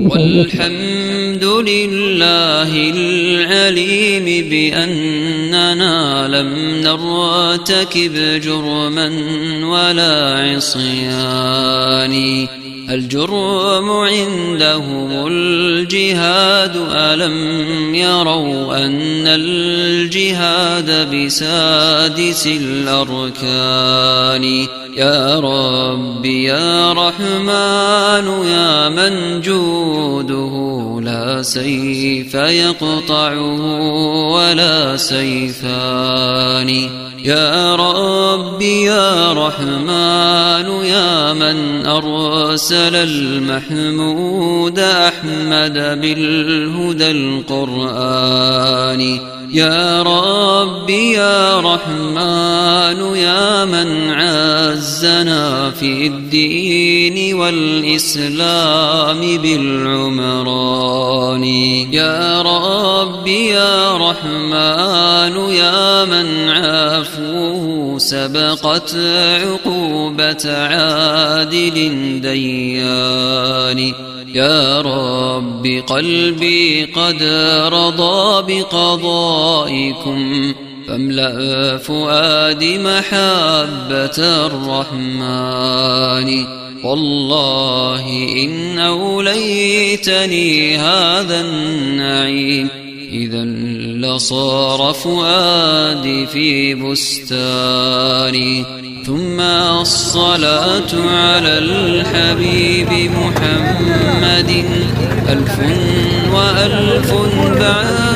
والحمد لله العليم بأننا لم نرتكب جرما ولا عصيان الجرم عندهم الجهاد ألم يروا أن الجهاد بسادس الأركان؟ يا رب يا رحمن يا من جوده لا سيف يقطعه ولا سيفان. يا رب يا رحمن يا من أرسل المحمود أحمد بالهدى القرآن يا رب يا رحمن يا من عزنا في الدين والإسلام بالعمران. يا رب يا رحمن يا من عافوه سبقت عقوبة عادل ديان. يا رب قلبي قد رضى بقضائكم. فاملأ فؤادي محبة الرحمن؟ والله إن أوليتني هذا النعيم. إذا لصار فؤادي في بستاني ثم الصلاة على الحبيب محمد. ألف وألف بعد.